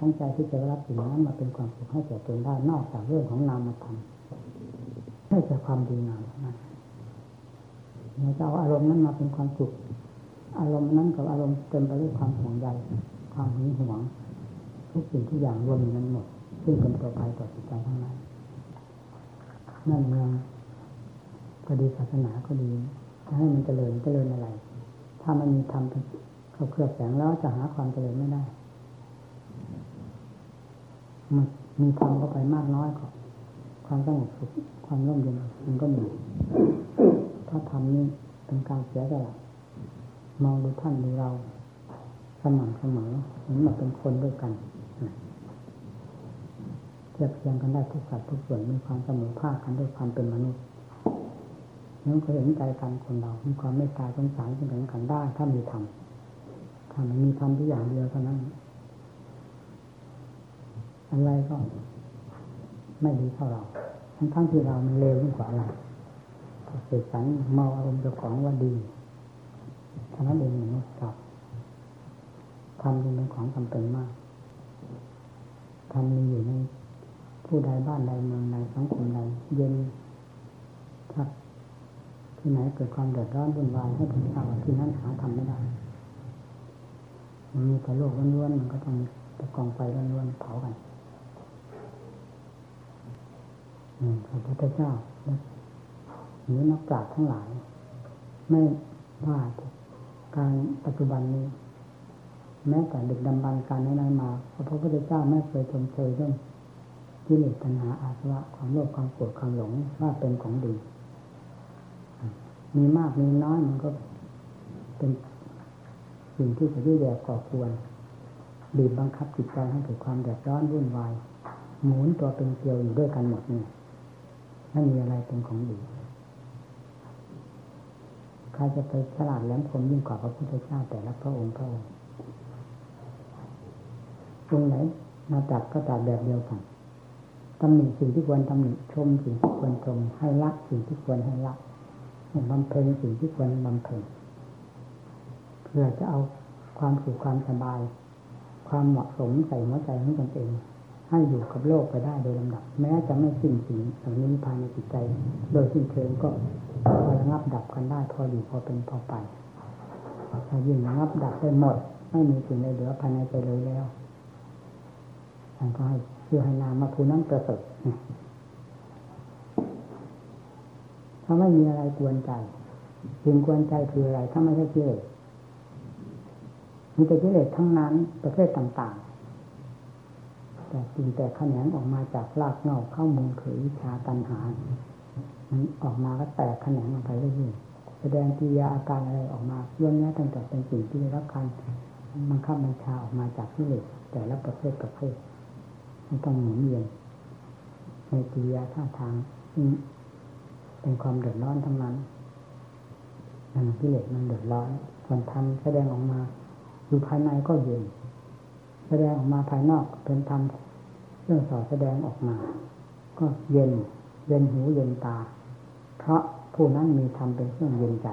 ของใจที่จะรับสิ่งนั้นมาเป็นความสุขให้แก่ตนได้นอกจากเรื่องของนามธรรมให้แต่ความดีงามเท่นั้นเราจะเอาอารมณ์นั้นมาเป็นความสุข อารมณ์นั้นกับอารมณ์เต็มไปด้วยความห่วงใยความหึงหวง ทุกสิ่งทุกอย่างรวมอยู่นั้นหมด ซึ่งเป็นตัวภัยต่อจิตใจทั้งนั้นนั่นเมืองก็ดีศาสนาก็ดีจะให้มันเจริญเจริญอะไร ถ้ามันมีธรรมเป็นเขาเคลือบแสงแล้วจะหาความเจริญไม่ได้ มันมีธรรมเข้าไปมากน้อยก็ความสงบสุขความร่มเย็นมันก็มีถ้าทำนี่เป็นการเสียสละมองดูท่านดูเราสม่ำเสมอเหมือนมาเป็นคนด้วยกันเทียบเทียงกันได้ทุกสัดทุกส่วนมีความเสมอภาคกันด้วยความเป็นมนุษย์นั่นก็เห็นใจกันคนเรา มีความเมตตาสงสารซึ่งกันกันได้ ถ้ามีธรรมถ้ามันมีธรรมที่อย่างเดียวเท่านั้น อะไรก็ ไม่ดีเท่าเราทั้งทั้งที่เรามันเลวยิ่งกว่าอะไรเสกสรรเมาอารมณ์เจ้าของว่าดีฉะนั้นเองมนุษย์กับทำเป็นของจำเป็นมากทำมีอยู่ในผู้ใดบ้านใดเมืองใดสังคมใดเย็นถ้าที่ไหนเกิดความเดือดร้อนวุ่นวายให้ผมทราบว่าที่นั้นหาทำไม่ได้ มันมีแต่โลกล้วนๆมันก็ต้องตะกองไฟล้วนๆเผากัน พระพุทธเจ้าหรือนักปราชญ์ทั้งหลาย ไม่ว่าการปัจจุบันนี้ แม้แต่เด็กดำบันการนั้นมา พระพุทธเจ้าไม่เคยชมเชยเรื่องกิเลสตัณหาอาสวะความโลภความโกรธความหลงว่าเป็นของดี มีมากมีน้อยมันก็เป็นสิ่งที่จะยุ่แย่ก่อควรบีบบังคับจิตใจให้เกิดความเดือดร้อนวุ่นวายหมุนตัวเป็นเกลียวอยู่ด้วยกันหมดนี่ ไม่มีอะไรเป็นของดีใครจะไปฉลาดแหลมคมยิ่งกว่าพระพุทธเจ้าแต่ละพระองค์พระองค์ตรงไหนมาจัดก็จัดแบบเดียวกันตำหนิสิ่งที่ควรตำหนิชมสิ่งที่ควรชมให้รักสิ่งที่ควรให้รักบำเพ็ญสิ่งที่ควรบำเพ็ญเพื่อจะเอาความสุขความสบาย ความเหมาะสมใส่หัวใจของตนเอง ให้อยู่กับโลกไปได้โดยลำดับ แม้จะไม่สิ้นสิ่งเหล่านี้ภายในจิตใจ โดยสิ้นเชิงก็พอระงับดับกันได้พออยู่พอเป็นพอไปถ้ายิ่งระงับดับได้หมด ไม่มีสิ่งใดเหลือภายในใจเลยแล้วท่านก็ให้ชื่อให้นามมาภูนั้นประเสริฐถ้าไม่มีอะไรกวนใจสิ่งกวนใจคืออะไร ถ้าไม่ใช่กิเลสมีแต่กิเลสทั้งนั้นประเภทต่างๆ แต่สิ่งแต่ขแขนงออกมาจากรากเงาเข้ามูลคือวิชาตัณหามันออกมาก็แตกแขนงออกไปเรื่อยๆแสดงกิริยาอาการอะไรออกมาเรื่องนี้ตั้งแต่เป็นสิ่งที่ได้รับการบังคับบัญชาออกมาจากกิเหลสแต่ละประเภทประเภทมันต้องหมุนเวียนในกิริยาท่าทางซึ่งเป็นความเดือดร้อนทั้งนั้นนั่นกิเลสมันเดือดร้อนส่วนธรรมแสดงออกมา อยู่ภายในก็เย็น แสดงออกมาภายนอกเป็นธรรมเรื่องสอดแสดงออกมา ก็เย็น เย็นหูเย็นตา เพราะผู้นั้นมีธรรมเป็นเครื่องเย็นใจ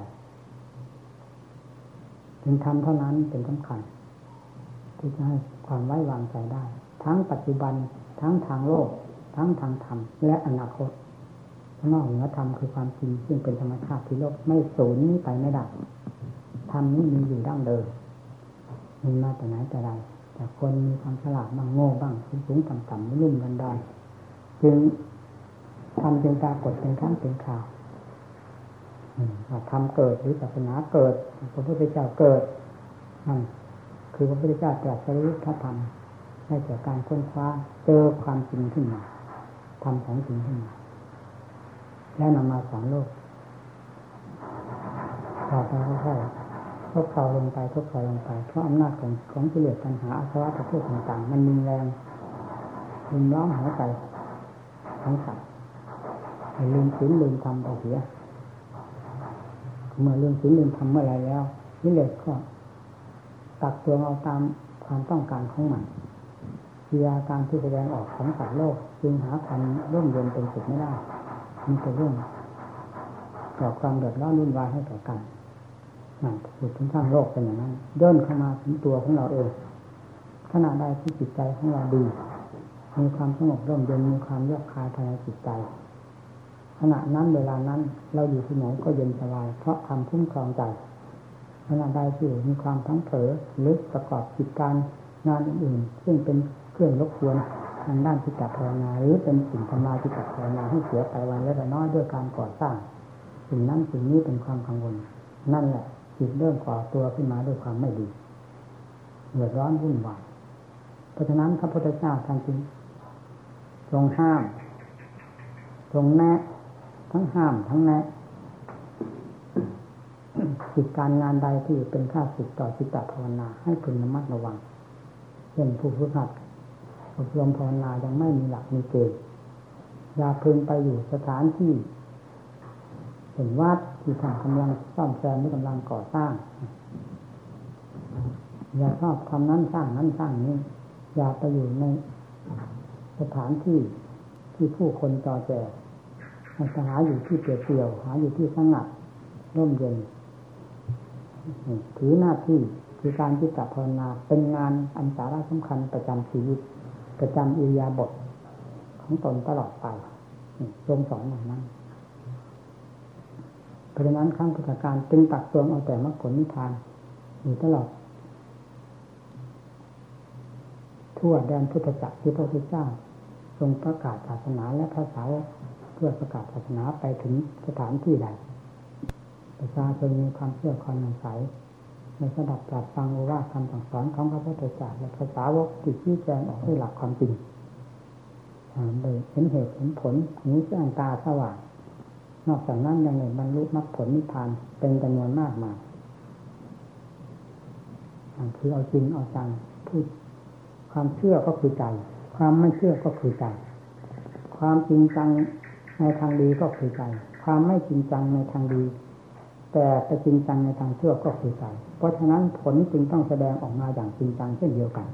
ถึงธรรมเท่านั้นเป็นสำคัญที่จะให้ความไว้วางใจได้ ทั้งปัจจุบันทั้งทางโลก ทั้งทางธรรม และอนาคตนอกเหนือธรรมคือความจริงซึ่งเป็นธรรมชาติที่โลกไม่สูญไปไม่ได้ธรรมนี้มีอยู่ดั้งเดิมมีมาแต่ไหนแต่ไร แต่คนมีความฉลาดบ้างโง่บ้างสูงสูงต่ำต่ำรุ่มดันไดอนจึงทำจึงปรากฏเป็นครั้งเป็นข่าวทำเกิดหรือศาสนาเกิดพระพุทธเจ้าเกิดนั่นคือพระพุทธเจ้าตรัสรู้พระธรรมให้จากการค้นคว้าเจอความจริงขึ้นมาทำของจริงขึ้นมาแล้วนำมาสอนโลกต่อไปค่อยๆ ทบเข่าลงไปทบเข่าลงไป เพราะอำนาจของของกิเลสปัญหาอาสวะประเภทต่างๆ มันมีแรงลุมล้อมหัวใจทั้งสัตว์ลืมศีลลืมธรรมไปเสียเมื่อลืมศีลลืมธรรมเมื่อไรแล้วกิเลสก็ตักตัวเอาตามความต้องการของมันกิริยาการที่แสดงออกของสัตว์โลก จึงหาความร่มเย็นเป็นสุดไม่ได้มีแต่เรื่องก่อความเดือดร้อนวุ่นวายให้ต่อกัน นั่นพูดถึงสร้างโลกเป็นอย่างนั้นย่นเข้ามาถึงตัวของเราเองขณะใดที่จิตใจของเราดี มีความสงบร่มเย็นมีความเยือกคายภายในจิตใจ ขณะนั้นเวลานั้น เราอยู่ที่ไหนก็เย็นสบาย เพราะความคุ้มครองใจขณะใดที่มีความทั้งเผลอหรือประกอบกิจการงานอื่นๆซึ่งเป็นเครื่องรบกวนทางด้านจิตภาวนาหรือเป็นสิ่งทำลายจิตภาวนาให้เสียไปวันเล็กน้อยด้วยการก่อสร้าง สิ่งนั้นสิ่งนี้เป็นความกังวล นั่นแหละ จิตเริ่มก่อตัวขึ้นมาด้วยความไม่ดีเดือดร้อนวุ่นวายเพราะฉะนั้นพระพุทธเจ้าท่านจึงทรงห้ามทรงแนะ ทั้งห้ามทั้งแนะกิจการงานใดที่เป็นค่าสึกต่อจิตตภาวนา ให้พึงระมัดระวังเช่นผู้ฝึกหัดอบรมภาวนายังไม่มีหลักมีเกณฑ์อย่าพึงไปอยู่สถานที่เห็นวัด ที่ทำกำลังซ่อมแซมหรือกำลังก่อสร้าง อย่าชอบทำนั้นสร้างนั้นสร้างนี้ อย่าไปอยู่ในสถานที่ที่ผู้คนจอแจมันจะหาอยู่ที่เปลี่ยวหาอยู่ที่สงัดร่มเย็นถือหน้าที่คือการที่ตภาวนาเป็นงานอันสาระสำคัญประจำชีวิต ประจำอิยาบทของตนตลอดไปทรงสอนอย่างนั้น ราะฉะนั้นขั้งพุทธการจึงตักตวงเอาแต่มรรคผลนิพพานอยู่ตลอด ทั่วแดนพุทธจักรที่พระพุทธเจ้า ทรงประกาศศาสนาและภาษาเพื่อประกาศศาสนาไปถึงสถานที่ใดประชาชนมีความเชื่อความนังใสในสดับปรับฟังว่าคำสั่งสอนของพระพุทธเจ้าและภาษาวกที่ชี้แจงออกด้วยหลักความจริงเลยเห็นเหตุเห็นผลหูแจ้งตาสว่าง นอกจากนั้นยังเห็นบรรลุมรรคผลนิพพานเป็นจำนวนมากมายคือเอาจริงเอาจังพูดความเชื่อก็คือใจ ความไม่เชื่อก็คือใจ ความจริงจังในทางดีก็คือใจ ความไม่จริงจังในทางดี แต่ไปจริงจังในทางเชื่อก็คือใจ เพราะฉะนั้นผลจึงต้องแสดงออกมาอย่างจริงจังเช่นเดียวกัน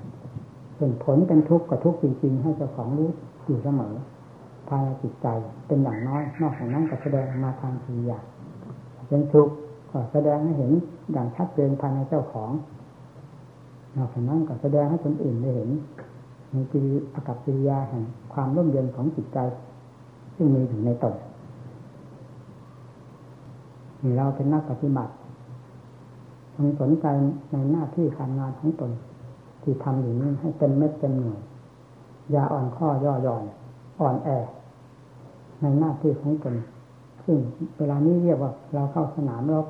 ส่วนผลเป็นทุกข์กับทุกข์จริง ๆ ให้เจ้าของรู้อยู่เสมอ ภายในจิตใจเป็นอย่างน้อย นอกจากนั้นก็แสดงมาทางทีอยางเป็นทุกข์ก็แสดงให้เห็นอย่างชัดเจนภายในเจ้าของ นอกจากนั้นก็แสดงให้คนอื่นได้เห็นในกิริอากับกิริยาแห่งความร่มเย็นของจิตใจ ซึ่งมีอยู่ในตนเราเป็นนักปฏิบัติต้องสนใจในหน้าที่การงานของตน ที่ทำอยู่นี้ให้เต็มเม็ดเต็มหน่วยอย่าอ่อนข้อย่อหย่อน อ่อนแอ ในหน้าที่ของตนซึ่งเวลานี้เรียกว่าเราเข้าสนามรบ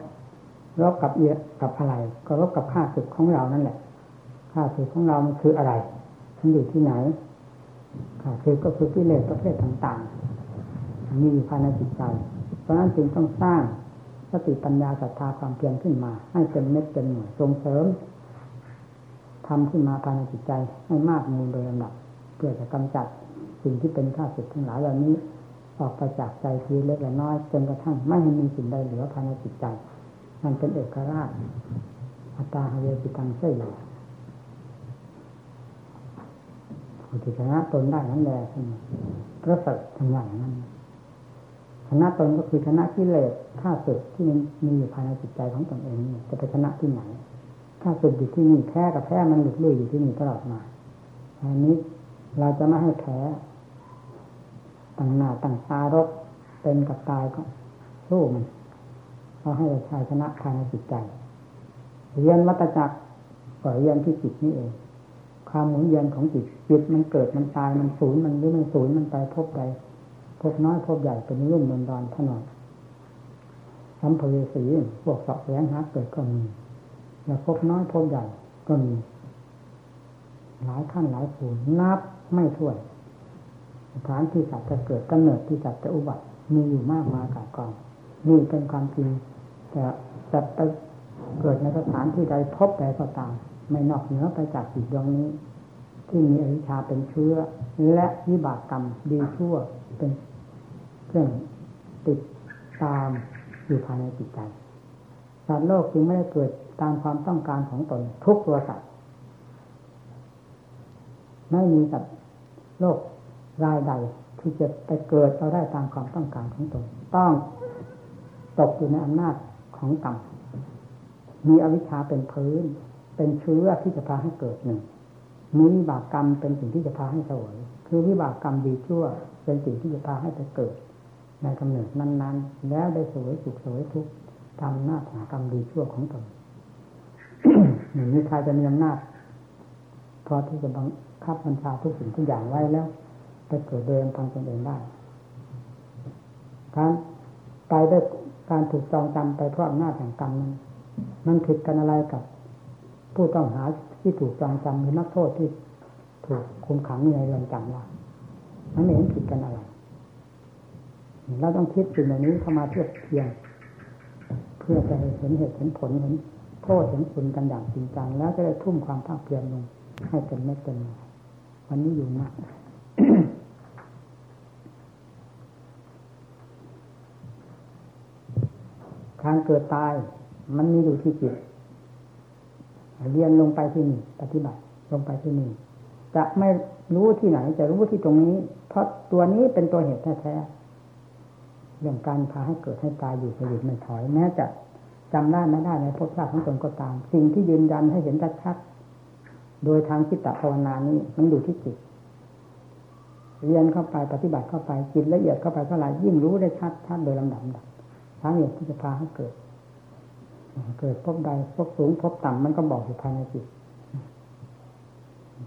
รบกับเอียกับอะไรก็รบกับข้าศึกของเรานั่นแหละข้าศึกของเรามันคืออะไรมันอยู่ที่ไหนข้าศึกก็คือกิเลสประเภทต่างๆมีอยู่ภายในจิตใจ เพราะนั้นจึงต้องสร้างสติปัญญาศรัทธาความเพียรขึ้นมา ให้เป็นเม็ดเป็นหน่วยส่งเสริมทำขึ้นมาภายในจิตใจให้มากมูลโดยลำดับ เพื่อจะกำจัด สิ่งที่เป็นข้าศึกทั้งหลายเหล่านี้ ออกไปจากใจทีเล็กและน้อยจนกระทั่งไม่ให้มีสิ่งใดเหลือภายในจิตใจ มันเป็นเอกราชอัตตาเวจิตังเสียผู้ที่ชนะตนได้นั้นแหละพระสัตทั้งหลายนั้นชนะตนก็คือชนะที่เลสข้าศึกที่มันมีอยู่ภายในจิตใจของตนเองจะไปชนะที่ไหนข้าศึกอยู่ที่นี่แพ้กับแพ้มันหลุดลุ่ยอยู่ที่นี่ตลอดมาอันนี้เราจะไม่ให้แพ้ ตั้งหน้าตั้งตารบเป็นกับตายก็สู้มันเราให้เราชายชนะภายในจิตใจเรียนวัตจักรก็เรียนที่จิตนี่เอง ความหมุนเวียนของจิตจิตมันเกิดมันตายมันสูญมันหรือมันสูญมันไปพบใดพบน้อยพบใหญ่เป็นรุ่มดอนดอนถนนสัมภเวสีพวกสอบแสงหาเกิดก็มีแล้วพบน้อยพบใหญ่ก็มี หลายขั้นหลายสูนนับไม่ถ้วน สถานที่สัตว์จะเกิดกำเนิดที่สัตว์จะอุบัติมีอยู่มากมายกายกองนี่เป็นความจริงแต่แต่ไปเกิดในสถานที่ใดพบใดก็ตาม ไม่นอกเหนือไปจากจิตดวงนี้ ที่มีอวิชชาเป็นเชื้อ และวิบากกรรมดีชั่วเป็นเครื่องติดตามอยู่ภายในจิตใจสัตว์โลกจึงไม่ได้เกิดตามความต้องการของตนทุกตัวสัตว์ไม่มีสัตว์โลก รายใดที่จะไปเกิดเราได้ตามความต้องการของตนต้องตกอยู่ในอำนาจของกรรมมีอวิชชาเป็นพื้น เป็นเชื้อที่จะพาให้เกิดหนึ่งมีวิบากกรรมเป็นสิ่งที่จะพาให้เสวยคือวิบากกรรมดีชั่ว เป็นสิ่งที่จะพาให้ไปเกิด ในกำเนิดนั้น ๆ แล้วได้เสวยสุขเสวยทุกข์ทำหน้าของกรรมดีชั่วของตนหนึ่งมีใครจะมีอำนาจพอที่จะบังคับบัญชาทุกสิ่งทุกอย่างไว้แล้ว ไปเกิดโดยลำพังตนเองได้การไปได้การถูกจองจำไปเพราะอำนาจแห่งกรรมนั้นมันผิดกันอะไรกับ ผู้ต้องหาที่ถูกจองจำหรือนักโทษที่ถูกคุมขังในเรือนจำว่ามันไม่เห็นผิดกันอะไรเราต้องคิดสิ่งเหล่านี้เข้ามาเทียบเทียงเพื่อจะเห็นเหตุเห็นผลเห็นโทษเห็นคุณกันอย่างจริงจังแล้วจะได้ทุ่มความภาคเพียรลงให้เต็มเม็ดเต็มหน่วยวันนี้อยู่นะ การเกิดตาย มันมีอยู่ที่จิตเรียนลงไปที่นี่ปฏิบัติลงไปที่นี่จะไม่รู้ที่ไหน จะรู้ที่ตรงนี้ เพราะตัวนี้เป็นตัวเหตุแท้ๆเรื่องการพาให้เกิดให้ตายอยู่สยุดไม่ถอยแม้จะจำได้ไม่ได้ในภพชาติของตนก็ตาม สิ่งที่ยืนยันให้เห็นชัดๆโดยทางจิตตภาวนานี้มันอยู่ที่จิต เรียนเข้าไปปฏิบัติเข้าไปจิตละเอียดเข้าไปเท่าไหร่ยิ่งรู้ได้ชัดชัดโดยลำดับาเหตุที่จะพาให้เกิด เกิดพบใดพบสูงพบต่ำมันก็บอกอยู่ภายในจิต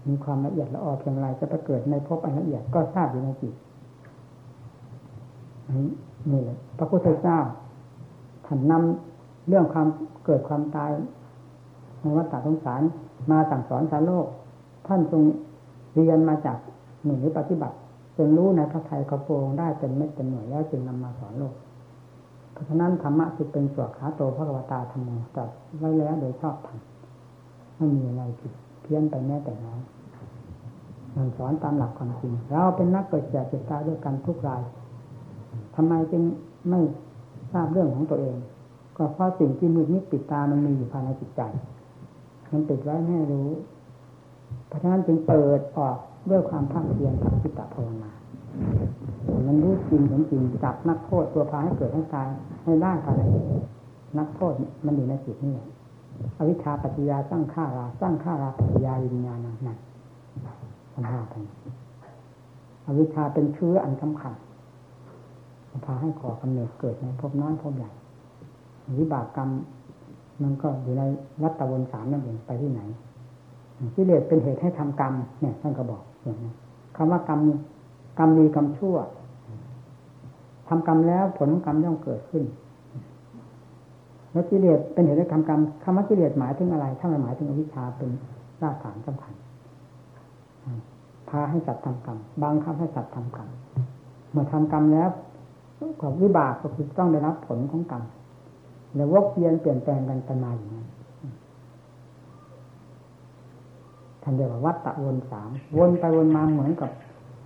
มีความละเอียดละออเพียงไรจะไปเกิดในพบอันละเอียดก็ทราบอยู่ในจิตนี่แหละพระพุทธเจ้าท่านนำเรื่องความเกิดความตายในวัฏสงสารมาสั่งสอนสารโลก ท่านทรงเรียนมาจากหนึ่งหรือปฏิบัติจนรู้ในพระไทยกระโปรงได้เป็นเม็ดเป็นหน่วยแล้วจึงนำมาสอนโลก เพราะฉะนั้นธรรมะจึงเป็นสวดขาโตพระกวตาธรรมโมจัดไว้แล้วโดยชอบธรรมไม่มีอะไรผิดเพี้ยนไปแม้แต่น้อยมันสอนตามหลักความจริงเราเป็นนักเกิดแก่เจ็บตายด้วยกันทุกรายทำไมจึงไม่ทราบเรื่องของตัวเอง ก็เพราะสิ่งที่มืดมิดปิดตามันมีอยู่ภายในจิตใจ มันติดไว้ไม่รู้ เพราะฉะนั้นจึงเปิดออกด้วยความภาคเพียรทางจิตตภาวนา มันรู้จริงเห็นจริงจับนักโทษตัวพาให้เกิดให้ตายให้ได้ภายในนักโทษมันอยู่ในจิตนี่แหละอวิชชาปัจจยาสร้างข้าราสร้างข้าราปัจจยาวิญญาณนั่นสภาพไปอวิชชาเป็นเชื้ออันสำคัญพาให้ขอกำเนิดเกิดในภพน้อยภพใหญ่วิบากกรรมมันก็อยู่ในวัฏวนสามนั่นเองไปที่ไหนกิเลสเป็นเหตุให้ทำกรรมเนี่ยท่านก็บอกอย่างนี้คำว่ากรรม กรรมดีกรรมชั่วทำกรรมแล้วผลของกรรมย่อมเกิดขึ้น แล้วกิเลสเป็นเหตุให้ทำกรรมคำว่ากิเลสหมายถึงอะไร ถ้ามันหมายถึงอวิชชาเป็นรากฐานสำคัญพาให้สัตว์ทำกรรมบางคำให้สัตว์ทำกรรมเมื่อทำกรรมแล้วกับวิบากก็คือต้องได้รับผลของกรรมแล้ววกเวียนเปลี่ยนแปลงกันไปมาอย่างนั้นท่านเรียกว่าวัฏฏะวนสามวนไปวนมาเหมือนกับ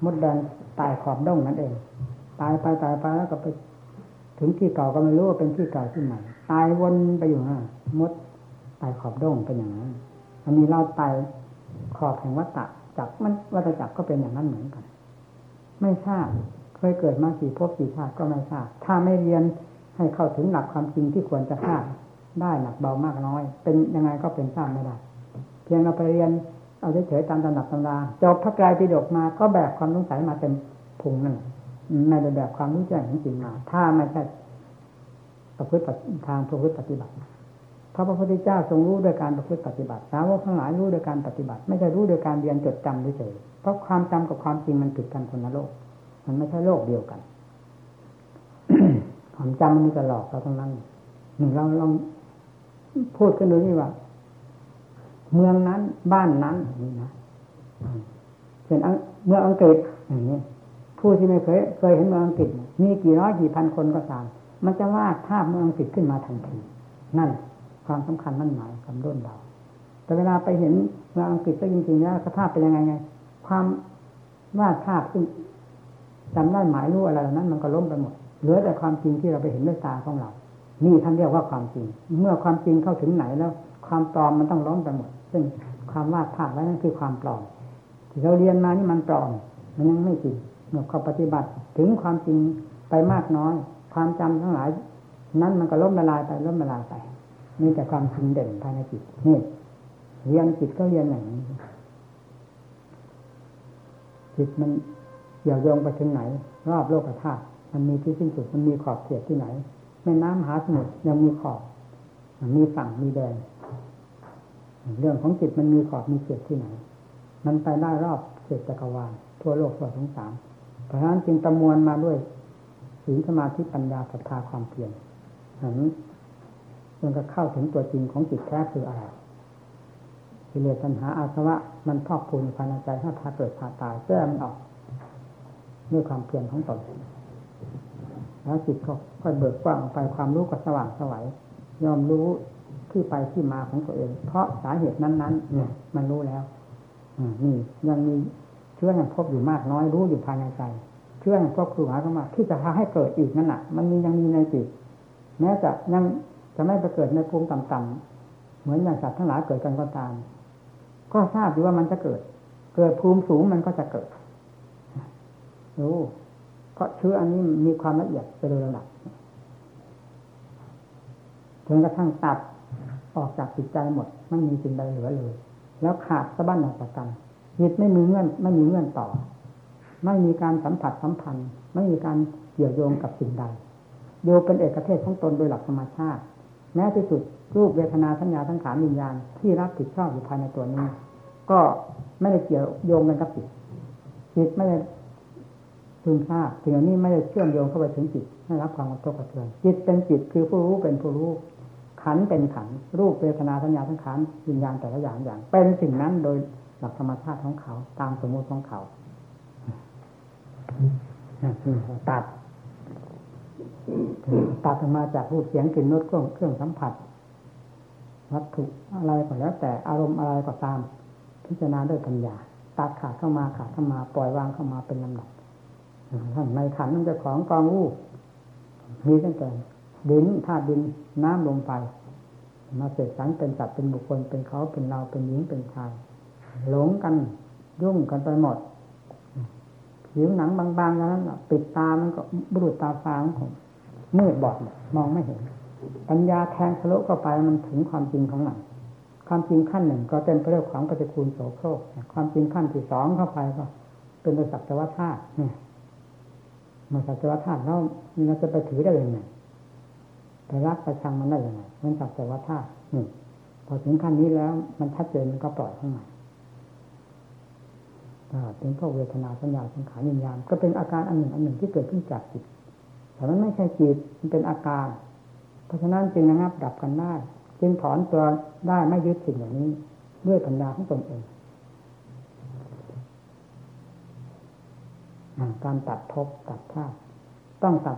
มดแดงตายขอบด้งนั่นเอง ตายไปตายไปแล้วก็ไป ถึงที่เก่าก็ไม่รู้ว่าเป็นที่เก่าที่ใหม่ตายวนไปอยู่นะมดตายขอบด้งเป็นอย่างนั้นอันนี้เราตายขอบแห่งวัฏฏะจักมันวัฏจักรก็เป็นอย่างนั้นเหมือนกัน ไม่ทราบเคยเกิดมาสี่ภพสี่ชาติก็ไม่ทราบ ถ้าไม่เรียนให้เข้าถึงหลักความจริงที่ควรจะทราบได้หนักเบามากน้อย เป็นยังไงก็เป็นทราบไม่ได้ เพียงเราไปเรียน เอาเฉยๆตามตำหนักตำราจบพระไตรปิฎกมาก็แบกความสงสัยมาเต็มพุงนั่นไม่ได้แบบความรู้แจ้งจริงมา ถ้าไม่ใช่ประพฤติทางประพฤติปฏิบัติพระพุทธเจ้าทรงรู้โดยการประพฤติปฏิบัติสาวกทั้งหลายรู้โดยการปฏิบัติ ไม่ใช่รู้โดยการเรียนจดจำเฉยเพราะความจำกับความจริงมันผิดกันคนละโลก มันไม่ใช่โลกเดียวกัน ความจำมันมีแต่หลอกเราทั้งนั้นหนึ่งเราลองพูดกันดูนี่ว่า เมืองนั้นบ้านนั้นนี่นะเช่นเมืองอังกฤษอย่างนี้ผู้ที่ไม่เคยเคยเห็นเมืองอังกฤษมีกี่ร้อยกี่พันคนก็ตาม มันจะวาดภาพเมืองอังกฤษขึ้นมาทันที นั่นความสำคัญนั่นหมายคำร่นเรา แต่เวลาไปเห็นเมืองอังกฤษก็จริงๆแล้วสภาพเป็นยังไงไง ความวาดภาพซึ่งจำได้หมายรู้อะไรเหล่านั้น มันก็ล้มไปหมด เหลือแต่ความจริงที่เราไปเห็นด้วยตาของเรา นี่ท่านเรียกว่าความจริง เมื่อความจริงเข้าถึงไหนแล้ว ความปลอมมันต้องล้มไปหมด ซึ่งความวาดภาพไว้นั่นคือความปลอมที่เราเรียนมานี่มันปลอม มันยังไม่จริงเมื่อเขาปฏิบัติถึงความจริงไปมากน้อย ความจำทั้งหลาย นั้นมันก็ล้มละลายไปล้มละลายไปมีแต่ความจริงเด่นภายในจิตนี่เรียนจิตก็เรียนอย่างนี้จิตมันเกี่ยวโยงไปถึงไหน รอบโลกธาตุมันมีที่สิ้นสุดมันมีขอบเขตที่ไหนแม่น้ำมหาสมุทรยังมีขอบ มีฝั่งมีแดน เรื่องของจิตมันมีขอบมีเขตที่ไหน มันไปได้รอบเขตจักรวาลทั่วโลกทั่วสงสารเพราะฉะนั้นจึงประมวลมาด้วยศีลสมาธิปัญญาศรัทธาความเพียรหันจนก็เข้าถึงตัวจริงของจิตแท้คืออะไรกิเลสปัญหาอาสวะมันพอกพูนภายในใจถ้าพาเกิดพาตายแก้มันออกด้วยความเพียรของตนแล้วจิตก็ค่อยเบิกกว้างไปความรู้ก็สว่างสวัยยอมรู้ ที่ไปที่มาของตัวเอง เพราะสาเหตุนั้นๆเนี่ย มันรู้แล้วนี่ยังมีเชื่อแห่งพบอยู่มากน้อยรู้อยู่ภายในใจเชื่อแห่งพบคือหมายความว่าที่จะพาให้เกิดอีกนั่นแหะมันมียังมีในจิตแม้จะยังจะไม่ไปเกิดในภูมิต่ำๆเหมือนอย่างสัตว์ทั้งหลายเกิดกันก็ตาม ก็ทราบอยู่ว่ามันจะเกิด เกิดภูมิสูงมันก็จะเกิดรู้เพราะเชื้ออันนี้มีความละเอียดไปโดยระดับจนกระทั่งตัด ออกจากจิตใจหมดไม่มีสิ่งใดเหลือเลย แล้วขาดสะบั้นออกจากกันจิตไม่มีเงื่อนไม่มีเงื่อนต่อ ไม่มีการสัมผัสสัมพันธ์ ไม่มีการเกี่ยวโยงกับสิ่งใดโยเป็นเอกเทศของตนโดยหลักธรรมชาติ แม้ที่สุดรูปเวทนาสัญญาทั้งขานวิญญาณที่รับผิดชอบอยู่ภายในตัวนี้ ก็ไม่ได้เกี่ยวโยงกันกับจิตจิตไม่ได้ซึมซาบถึงนี้ไม่ได้เชื่อมโยงเข้าไปถึงจิตให้รับความกระทบกระเทือนจิตเป็นจิตคือผู้รู้เป็นผู้รู้ ขันเป็นขันรูปเวทนาสัญญาทั้งขันวิญญาณแต่ละอย่างอย่าง เป็นสิ่งนั้นโดยหลักธรรมชาติของเขาตามสมมติของเขาตัดตัดออกมาจากรูปเสียงกลิ่นรสเครื่องเครื่องสัมผัส วัตถุอะไรก็แล้ว แต่อารมณ์อะไรก็ตาม พิจารณาด้วยปัญญาตัดขาดเข้ามาขาดเข้ามาปล่อยวางเข้ามาเป็นลำดับทั้งในขันนั่นจะของกองรูปมีตั้งแต่ ดินธาตุดินน้ำลมไฟมาเสกสรรเป็นสัตว์เป็นบุคคลเป็นเขาเป็นเราเป็นหญิงเป็นชายหลงกันยุ่งกันไปหมดผิวหนังบางๆนั้นปิดตามันก็บุรุษตาฟางของมืดบอดมองไม่เห็น ปัญญาแทงทะลุเข้าไปมันถึงความจริงของมันความจริงขั้นหนึ่งก็เต็มไปด้วยของปฏิคูลโสโครกความจริงขั้นที่สองเข้าไปก็ เป็นโดยสัจวัฏธาตุเนี่ยมันสัจวัฏธาตุแล้วเราจะไปถือได้ยังไง ไปรักไปชังมันได้ยังไงมันสัจวัฏธาตุนี่พอถึงขั้นนี้แล้วมันชัดเจนมันก็ปล่อยข้างในเป็นพวกเวทนาสัญญาสังขารวิญญาณก็เป็นอาการอันหนึ่งอันหนึ่งที่เกิดขึ้นจากจิต แต่มันไม่ใช่จิตมันเป็นอาการ เพราะฉะนั้นจึงระงับดับกันได้จึงถอนตัวได้ไม่ยึดสิ่งเหล่านี้ ด้วยปัญญาของตนเองการตัดทบตัดท่าต้องตัด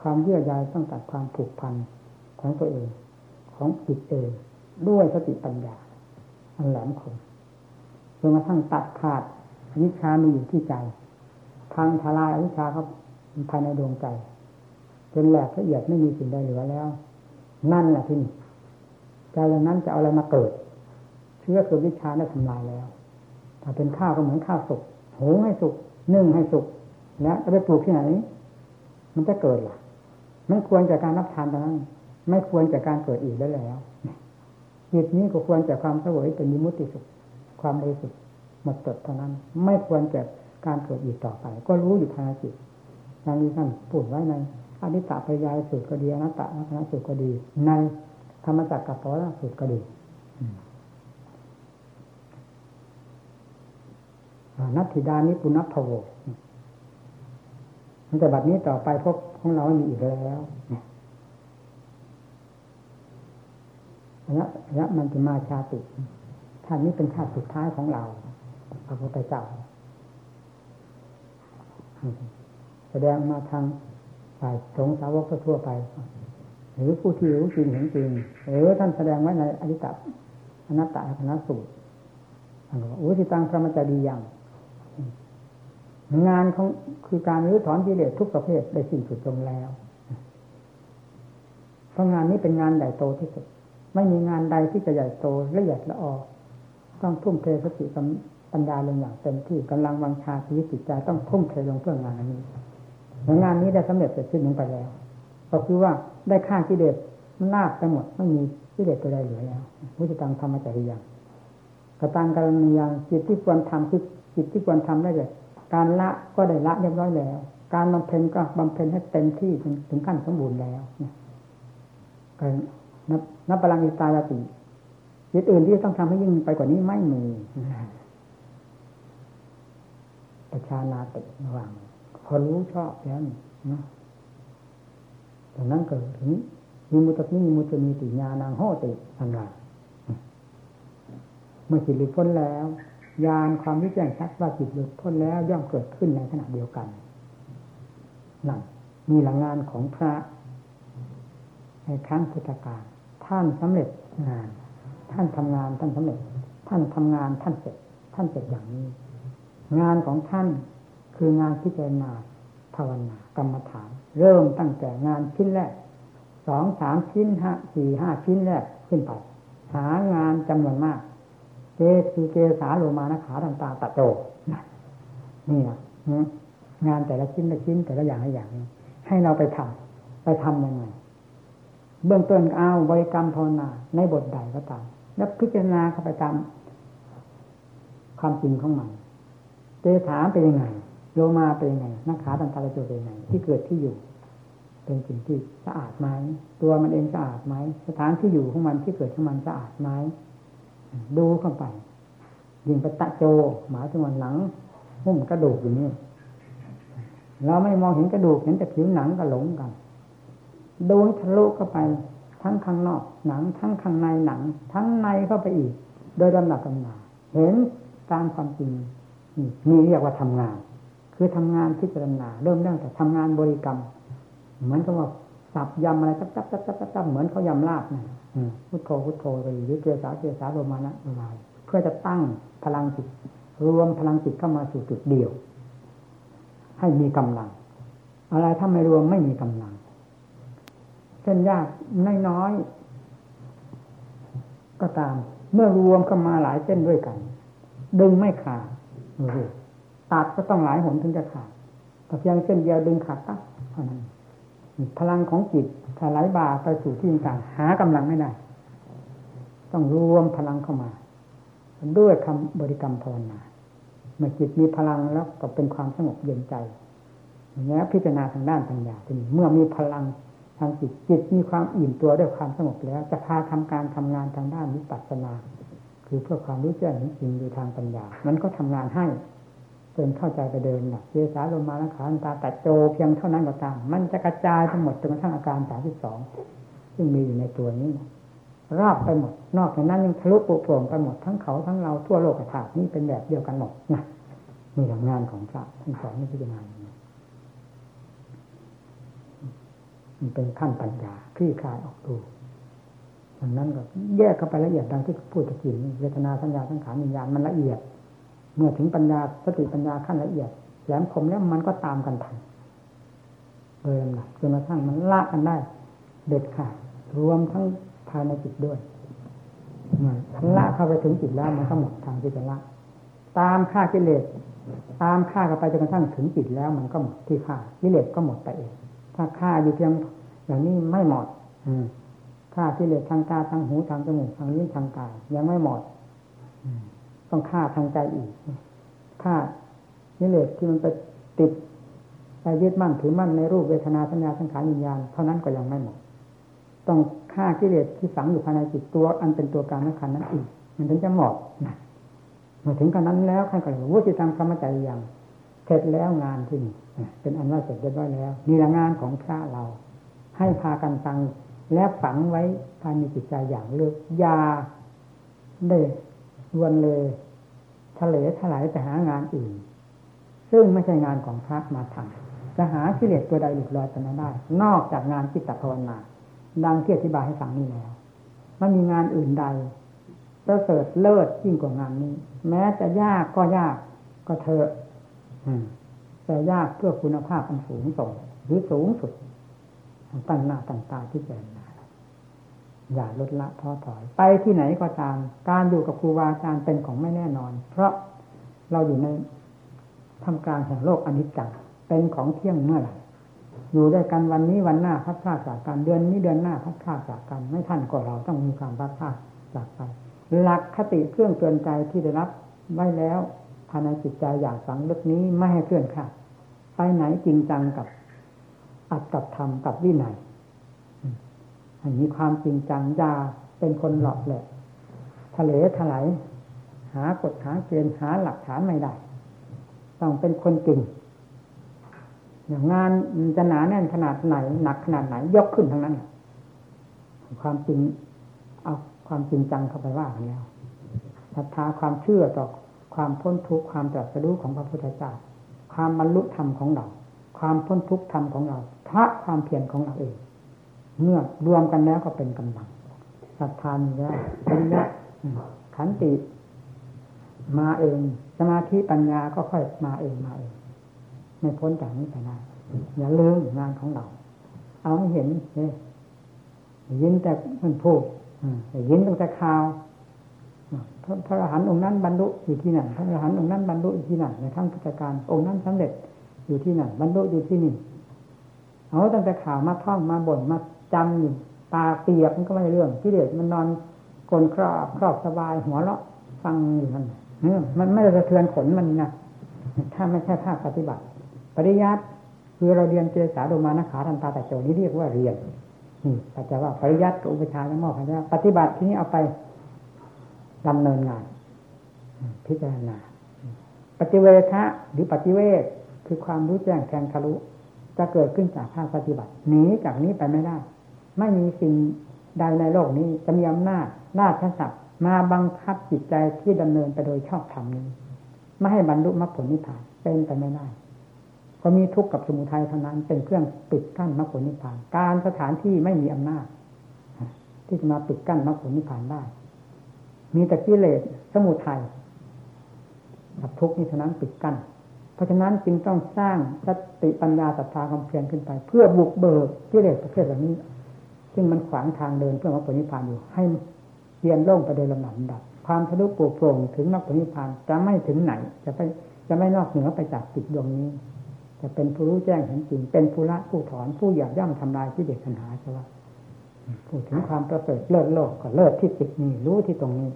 ความเยื่อใยต้องตัดความผูกพันของตัวเอง ของจิตเองด้วยสติปัญญา อันแหลมคมจนกระทั่งตัดขาดวิชามีอยู่ที่ใจ ทางทลายวิชาเขาภายในดวงใจ จนแหลกละเอียดไม่มีสิ่งใดเหลือแล้ว นั่นแหละที่นี่ใจเหล่านั้นจะเอาอะไรมาเกิด เชื่อคือวิชาได้ทำลายแล้ว ถ้าเป็นข้าวก็เหมือนข้าวสุกหุงให้สุกนึ่งให้สุกแล้วจะไปปลูกที่ไหน มันจะเกิดล่ มันควรจากการรับทานตอนนั้น ไม่ควรจากการเกิดอีกได้แล้วจิตนี้ก็ควรจากความสวยเป็นมิมุติสุข ความบริสุทธิ์หมดจดเท่านั้น ไม่ควรจากการเกิดอีกต่อไป ก็รู้อยู่ภายในจิตอย่างนี้ท่านพูดไว้ในอนิจจปยายสูตรก็ดีอนัตตลักษณสูตรก็ดี ในธรรมจักรกับปรสูตรก็ดีนัตถิดานิปุณพโวมันแต่บัดนี้ต่อไปพบ ของเราไม่มีอีกแล้วเนี่ยเนี่ยมันจะมาชาติท่านนี้เป็นชาติสุดท้ายของเราพระพุทธเจ้าแสดงมาทางฝ่ายสงสาวกทั่วไป หรือผู้ที่รู้จริงเห็นจริงหรือท่านแสดงไว้ในอริตอนัตตาคณะสูตรท่านบอกว่าอุทิตังพระมจดียัง งานของคือการรื้อถอนกิเลสทุกประเภทได้สิ้นสุดลงแล้ว เพราะงานนี้เป็นงานใหญ่โตที่สุด ไม่มีงานใดที่จะใหญ่โตละเอียดละออต้องทุ่มเทสติปัญญาลงอย่างเต็มที่กำลังวังชาชีวิตจิตใจต้องทุ่มเทลงเพื่องานนี้งานนี้ได้สำเร็จเสร็จสิ้นลงไปแล้ว ก็คือว่าได้ฆ่ากิเลสมันนาบไปหมดไม่มีกิเลสตัวใดเหลือแล้ววิจิตังธรรมจริยังกตังการณียังจิตที่ควรทำคือจิตที่ควรทำได้เลย การละก็ได้ละเรียบร้อยแล้ว การบำเพ็ญก็บำเพ็ญให้เต็มที่ถึงขั้นสมบูรณ์แล้วการนับนับพลังอิตายาติจิตอื่นที่ต้องทำให้ยิ่งไปกว่านี้ไม่มีประชานาติระวังพอรู้ชอบแล้วนะดังนั้นเกิดถึงมีมุตติมีมุตมีติญาณังโหติอันไรเมื่อจิตหลุดพ้นแล้ว ญาณความวิจัยชัดว่าจิตหลุดพ้นแล้วย่อมเกิดขึ้นในขณะเดียวกันนั่นมีหลังงานของพระ ในครั้งพุทธกาลท่านสำเร็จงาน ท่านทำงานท่านสำเร็จ ท่านทำงานท่านเสร็จ ท่านเสร็จอย่างนี้ งานของท่านคืองานพิจารณาภาวนากรรมฐาน เริ่มตั้งแต่งานชิ้นแรกสองสามชิ้นห้าสี่ห้าชิ้นแรกขึ้นไป หางานจำนวนมาก เจสีเกสาโลมานะขาต่างๆตะโจนี่นะงานแต่ละชิ้นละชิ้นแต่ละอย่างละอย่างให้เราไปทำไปทํำยังไงเบื้องต้นเอาบริกรรมภาวนาในบทใดก็ตาม แล้วพิจารณาเข้าไปตามความจริงของมันเจถามเป็นยังไงโลมาเป็นยังไงนักขาต่างๆตะโจเป็นยังไงที่เกิดที่อยู่ เป็นสิ่งที่สะอาดไหมตัวมันเองสะอาดไหมสถานที่อยู่ของมันที่เกิดของมันสะอาดไหม ดูเข้าไปยิงไปตะโจหมาถึงวันหนังหุ้มกระดูกอยู่นี่เราไม่มองเห็นกระดูกเห็นแต่ผิวหนังก็หลงกันดูทะลุเข้าไป ทั้งข้างนอกหนัง ทั้งข้างในหนัง ทั้งในเข้าไปอีก โดยลำดับลำนาเห็นตามความจริงนี่เรียกว่าทำงาน คือทำงานพิจารณาเริ่มตั้งแต่ทำงานบริกรรม เหมือนกับว่าสับยำอะไรจับจับจับจับจับเหมือนเขายำลาบนะ พุทโธพุทโธไปหรือเกสาเกสาโรมานะโรมาเพื่อจะตั้งพลังจิตรวมพลังจิตเข้ามาสู่จุดเดียว ให้มีกำลัง อะไรถ้าไม่รวมไม่มีกำลังเส้นยากน้อยๆก็ตาม เมื่อรวมเข้ามาหลายเส้นด้วยกัน ดึงไม่ขาดตัดก็ต้องหลายหนถึงจะขาดแต่เพียงเส้นเดียวดึงขาดตัดเท่านั้น พลังของจิตถ้าไหลบ่าไปสู่ที่ต่างหากำลังไม่ได้ ต้องรวมพลังเข้ามาด้วยคำบริกรรมภาวนาเมื่อจิตมีพลังแล้วก็เป็นความสงบเย็นใจอย่างนี้พิจารณาทางด้านปัญญาทีนี้เมื่อมีพลังทางจิตจิตมีความอิ่มตัวด้วยความสงบแล้ว จะพาทำการทำงานทางด้านวิปัสสนา คือเพื่อความรู้แจ้งจริงอยู่ทางปัญญา มันก็ทำงานให้ นเข้าใจไปเดินหลักเจสาลมมานะขาตาตัดโจเพียงเท่านั้นก็ตาม มันจะกระจายทั้งหมดจนกระทั่งอาการสามสิบสองซึ่งมีอยู่ในตัวนี้รอบไปหมด นอกจากนั้นยังทะลุปุโปร่งไปหมดทั้งเขาทั้งเราทั่วโลกธาตุนี่เป็นแบบเดียวกันหมดนะนี่ทำงานของพระท่านสอนนี่พิจารณามันเป็นขั้นปัญญาคลี่คลายออกดูดังนั้นก็แยกเข้าไปละเอียดดังที่พูดตะกี้เวทนาสัญญาสังขารวิญญาณมันละเอียด เมื่อถึงปัญญาสติปัญญาขั้นละเอียด แหลมคมแล้วมันก็ตามกันทันโดยลำดับจนกระทั่งมันละกันได้ เด็ดขาดรวมทั้งภายในจิตด้วยละเข้าไปถึงจิตแล้วมันก็หมดทางที่จะละตามค่ากิเลสตามค่ากันไปจนกระทั่งถึงจิตแล้วมันก็หมดที่ค่ากิเลสก็หมดไปเอง ถ้าค่าอยู่เพียงอย่างนี้ไม่หมดอืค่ากิเลสทางตาทางหูทางจมูกทางลิ้นทางกายยังไม่หมด ต้องฆ่าทางใจอีกฆ่านิเลศที่มันไปติดไปยึดมั่นถือมั่นในรูปเวทนาสัญญาสังขารวิญญาณเท่านั้นก็ยังไม่หมดต้องฆ่ากิเลสที่ฝังอยู่ภายในจิตตัว อันเป็นตัวการนัขันนั้นอีก มันถึงจะหมดนะเมื่อถึงกันนั้นแล้วขั้นก็เลยวุฒิธรรมกรรมใจยังเสร็จแล้วงานที่นี่เป็นอันว่าเสร็จเรียบร้อยแล้วนี่ละงานของพระเรา ให้พากันฟังและฝังไว้ภายในจิตใจอย่างเลือกยาได้ วนเลยทะเลถลายไปหางานอื่น ซึ่งไม่ใช่งานของพระมาทำจะหากิเลสตัวใดหลุดลอยไปนั้นได้ นอกจากงานจิตภาวนา ดังที่อธิบายให้ฟังนี่แล้วไม่มีงานอื่นใดประเสริฐเลิศยิ่งกว่างานนี้ แม้จะยากก็ยากก็เถอะแต่ยากเพื่อคุณภาพอันสูงส่งหรือสูงสุดตั้งหน้าตั้งตาที่เจริญ อย่าลดละท้อถอย ไปที่ไหนก็ตาม การอยู่กับครูบาอาจารย์เป็นของไม่แน่นอน เพราะเราอยู่ในทำกลารแห่งโลกอนิจจังเป็นของเที่ยงเมื่อไหร่อยู่ด้วยกันวันนี้วันหน้าพัดพลาดจากกันเดือนนี้เดือนหน้าพัดพลาดจากกัน ไม่ท่านก็เราต้องมีความพัดพลาดจากไปหลักคติเครื่องเตือนใจที่ได้รับไว้แล้วภายในจิตใจอย่างฝังลึกนี้ไม่ให้เคลื่อนคลาดไปไหนจริงจังกับอัดกับธรรมกับวินัย มีความจริงจังยาเป็นคนหลอกแหละทะเลถลายหากฎหาเกณฑ์หาหลักฐานไม่ได้ ต้องเป็นคนจริงอย่างงานจะหนาแน่นขนาดไหน หนักขนาดไหน ยกขึ้นทั้งนั้น ความจริง เอาความจริงจังเข้าไปว่าแล้วศรัทธาความเชื่อต่อความพ้นทุกข์ความตรัสรู้ของพระพุทธเจ้าความบรรลุธรรมของเรา ความพ้นทุกข์ธรรมของเราพระความเพียรของเราเอง เมื่อรวมกันแล้วก็เป็นกำลังศรัทธามีแล้วเป็นแล้วขันติมาเอง สมาธิปัญญาก็ค่อยมาเองมาเองไม่พ้นจากนี้ไปได้อย่าลืมงานของเรา เอาให้เห็นเนี่ยยินแต่มันพูดยินตั้งแต่ข่าวพระอรหันต์องค์นั้นบรรลุอยู่ที่นั่นพระอรหันต์องค์นั้นบรรลุอยู่ที่นั่นในทั้งพุทธการองค์นั้นสำเร็จอยู่ที่นั่นบรรลุอยู่ที่นี่เอาตั้งแต่ข่าวมาท่องมาบ่นมา จำอยู่ตาเปียกมันก็ไม่เรื่องที่เด็ดมันนอนกลนครอบครอบสบายหัวเราะฟังอยู่นั่นมันไม่สะเทือนขนมันนะถ้าไม่ใช่ภาคปฏิบัติ ปริยัติคือเราเรียนเจสาโดมานะขาทันตาแต่โจนี้เรียกว่าเรียนนี่อาจจะว่าปริยัติกับอุปชาและมอบให้แล้วปฏิบัติที่นี้เอาไปดำเนินงาน พิจารณา ปฏิเวทะหรือปฏิเวทคือความรู้แจ้งแทงทะลุจะเกิดขึ้นจากภาคปฏิบัติหนีจากนี้ไปไม่ได้ ไม่มีสิ่งใดในโลกนี้จะมีอำนาจนาชศัพท์มาบังคับจิตใจที่ดำเนินไปโดยชอบธรรมนี้ ไม่ให้บรรลุมรรคผลนิพพานเป็นไปไม่ได้ก็มีทุกข์กับสมุทัยเท่านั้นเป็นเครื่องปิดกั้นมรรคผลนิพพาน การสถานที่ไม่มีอำนาจ ที่จะมาปิดกั้นมรรคผลนิพพานได้ มีแต่กิเลสสมุทัยกับทุกข์นี้เท่านั้นปิดกั้น เพราะฉะนั้นจึงต้องสร้างสติปัญญาศรัทธาความเพียรขึ้นไป เพื่อบุกเบิกกิเลสประเภทเหล่านี้ ซึ่งมันขวางทางเดินเพื่อมรรคผลนิพพานอยู่ ให้เรียนโล่งไปโดยลำดับดับ ความทะลุปโปร่งถึงมรรคผลนิพพานจะไม่ถึงไหน จะไปจะไม่นอกเหนือไปจากจิตดวงนี้ จะเป็นผู้รู้แจ้งเห็นจริง เป็นผู้ละผู้ถอนผู้หยาบย่ำทำลายที่เด็กปัญหาใช่ไหมพูดถึงความประเสริฐเลิศโลกก็เลิศที่จิตนี้รู้ที่ตรงนี้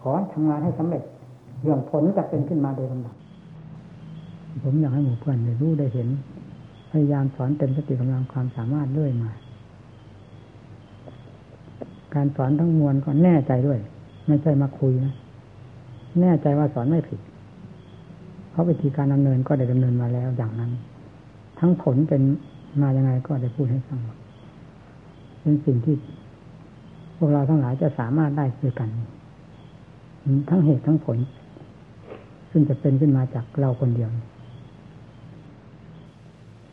ขอทำงานให้สำเร็จเรื่องผลจะเป็นขึ้นมาโดยลำดับผมอยากให้หมู่เพื่อนได้รู้ได้เห็น พยายามสอนเต็มสติกำลังความสามารถเรื่อยมา การสอนทั้งมวลก็แน่ใจด้วย ไม่ใช่มาคุยนะ แน่ใจว่าสอนไม่ผิด เพราะวิธีการดำเนินก็ได้ดำเนินมาแล้วอย่างนั้น ทั้งผลเป็นมายังไงก็ได้พูดให้ฟังเป็นสิ่งที่ พวกเราทั้งหลายจะสามารถได้ด้วยกัน ทั้งเหตุทั้งผล ซึ่งจะเป็นขึ้นมาจากเราคนเดียว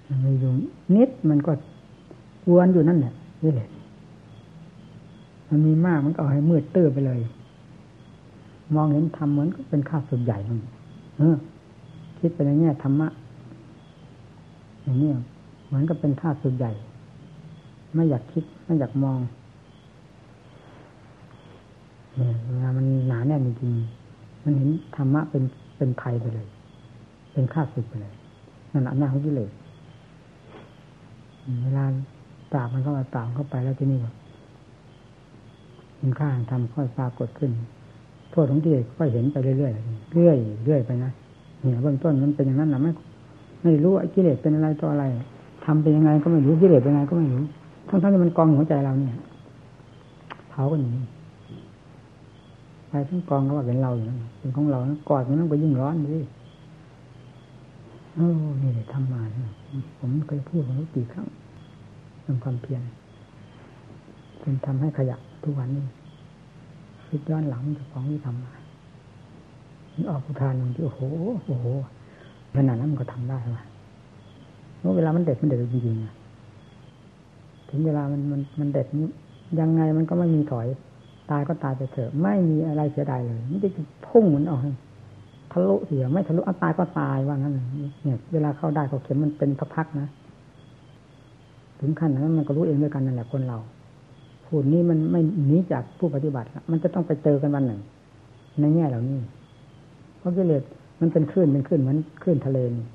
มันมีอยู่นิดมันก็วนอยู่นั่นแหละนี่แหละ มันมีมากมันก็เอาให้มืดตื้อไปเลย มองเห็นธรรมเหมือนก็เป็นข้าสุดใหญ่มันเออ คิดไปในแง่ธรรมะอย่างนี้เหมือนกับเป็นธาตุสุดใหญ่ ไม่อยากคิด ไม่อยากมองเนี่ยเวลามันหนาแน่นจริงมันเห็นธรรมะเป็นเป็นภัยไปเลย เป็นข้าศึกไปเลยนั่นแหละหน้าของกิเลสเวลาปราบมันเข้าไปปราบเข้าไปแล้วที่นี่ มันข้าทำค่อยปรากฏขึ้นโทษของกิเลสค่อยเห็นไปเรื่อยๆเรื่อยเรื่อยไปนะเนี่ยเบื้องต้นมันเป็นอย่างนั้นนะไม่ไม่รู้ไอ้กิเลสเป็นอะไรต่ออะไรทำเป็นยังไงก็ไม่รู้กิเลสเป็นยังไงก็ไม่รู้ทั้งทั้งที่มันกองหัวใจเราเนี่ยเผากันอย่างนี้ไปทั้งกองก็ว่าเป็นเราอยู่นั้นเป็นของเรากอดมันต้องไปยิ่งร้อนดิโอ้นี่เลยทำมาผมเคยพูดมาแล้วกี่ครั้งเรื่องความเพียรเป็นทำให้ขยะทุกวันนี้คิดย้อนหลังจากของที่ทำมาออกอุทานอย่างที่โอ้โหโอ้โหขนาดนั้นมันก็ทำได้ว่ะเมื่อเวลามันเด็ดมันเด็ดจริงๆถึงเวลามันมันมันเด็ดยังไงมันก็ไม่มีถอย ตายก็ตายไปเถอะ ไม่มีอะไรเสียดายเลยมันจะพุ่งเหมือนออกทะลุเสียไม่ทะลุเอาตายก็ตายว่างั้นเนี่ย เวลาเข้าได้เขาเข็มมันเป็นพักๆนะ ถึงขั้นนั้นมันก็รู้เองด้วยกันนั่นแหละคนเรา พูดนี้มันไม่หนีจากผู้ปฏิบัติ มันจะต้องไปเจอกันวันหนึ่ง ในแง่เหล่านี้ เพราะกิเลสมันเป็นคลื่นเป็นคลื่นเหมือนคลื่นทะเลนี่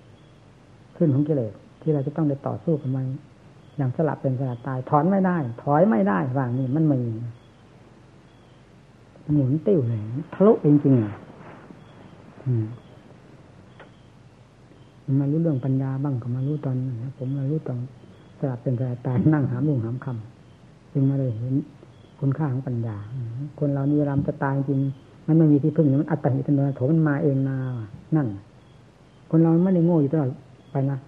คลื่นของกิเลสที่เราจะต้องไปต่อสู้กับมัน อย่างสลับเป็นสลับตาย ถอนไม่ได้ ถอยไม่ได้ว่างนี่มันมีหมุนติ้วเลยทะลุจริงๆอะมารู้เรื่องปัญญาบ้างก็มารู้ตอนนั้นผมมารู้ตอนสลับเป็นสลับตายนั่งหามลุงหามคำ จึงมาเลยเห็นคุณค่าของปัญญา คนเรานี่เวลาจะตายจริง มันไม่มีที่พึ่งมันอัตติตันโถมันมาเองนานั่น คนเราไม่ได้โง่อยู่ตลอดไปนะ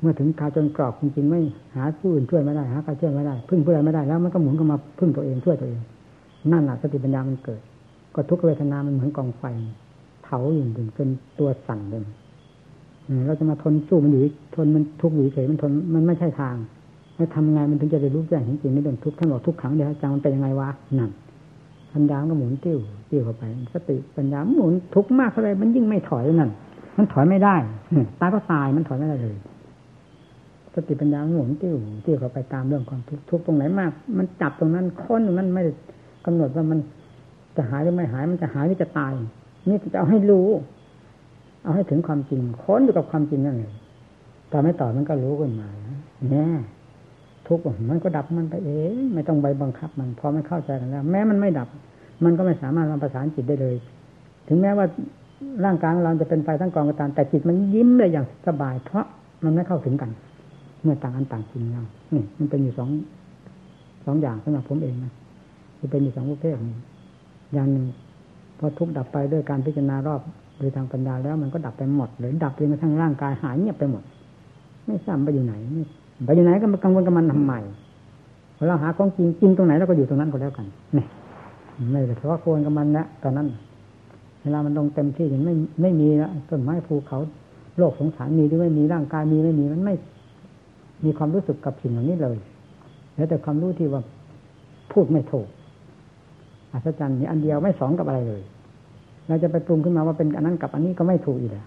เมื่อถึงคาจนกรอบจริงๆไม่หาผู้อื่นช่วยไม่ได้หาใครช่วยไม่ได้ พึ่งผู้ใดไม่ได้แล้ว มันก็หมุนเข้ามาพึ่งตัวเองช่วยตัวเอง นั่นแหละสติปัญญามันเกิด ก็ทุกเวทนามันเหมือนกองไฟเผาอยู่ถึงจนตัวสั่นเลยเราจะมาทนสู้มันอยู่ทนมันทุกข์อยู่เฉยมันทนมันไม่ใช่ทาง แล้วทำไงมันถึงจะได้รู้แจ้งจริงในเรื่องทุกข์ท่านบอกทุกขังเดียวจังมันเป็นยังไงวะนั่นปัญญาก็หมุนติ้วติ้วเข้าไป สติปัญญาหมุนทุกข์มากเท่าไรมันยิ่งไม่ถอยนั่นมันถอยไม่ได้ตายก็ตายมันถอยไม่ได้เลยสติปัญญาหมุนติ้วติ้วเข้าไปตามเรื่องความทุกข์ทุกตรงไหนมาก มันจับตรงนั้นค้นตรงนั้นไม่กำหนดว่ามันจะหายหรือไม่หายมันจะหายหรือจะตาย นี่จะเอาให้รู้ เอาให้ถึงความจริงค้นอยู่กับความจริงนั่นเลยต่อไม่ต่อมันก็รู้ขึ้นมาเนี่ย ทุกข์มันก็ดับมันไปเองไม่ต้องใบบังคับมันพอไม่เข้าใจกันแล้ว แม้มันไม่ดับ มันก็ไม่สามารถทำประสานจิตได้เลย ถึงแม้ว่าร่างกายเราจะเป็นไฟทั้งกองกระตานแต่จิตมันยิ้มได้อย่างสบาย เพราะมันไม่เข้าถึงกัน เมื่อต่างอันต่างจริงแล้วนี่มันเป็นอยู่สองสองอย่างสำหรับผมเองนะที่เป็นอยู่สองประเภทอย่างหนึ่งพอทุกดับไปด้วยการพิจารณารอบโดยทางปัญญาแล้วมันก็ดับไปหมดเลยดับจนกระทั่งร่างกายหายเงียบไปหมด ไม่ทราบไปอยู่ไหน ไปอยู่ไหนก็มากังวลกับมันทำไมเราหาของจริงจริงตรงไหนเราก็อยู่ตรงนั้นก็แล้วกันนี่ไม่เลยเพาะควรกับมันนะตอนนั้น เวลามันลงเต็มที่อย่างไม่ไม่มีล้วต้นไม้ภูเขาโลกสงสารมีหรือไม่มีร่างกายมีไม่มีมันไม่ มีความรู้สึกกับสิ่งเหล่านี้เลยแล้วแต่ความรู้ที่ว่าพูดไม่ถูกอัศจรรย์มีอันเดียวไม่สองกับอะไรเลย เราจะไปปรุงขึ้นมาว่าเป็นอันนั้นกับอันนี้ก็ไม่ถูกอีกแล้ว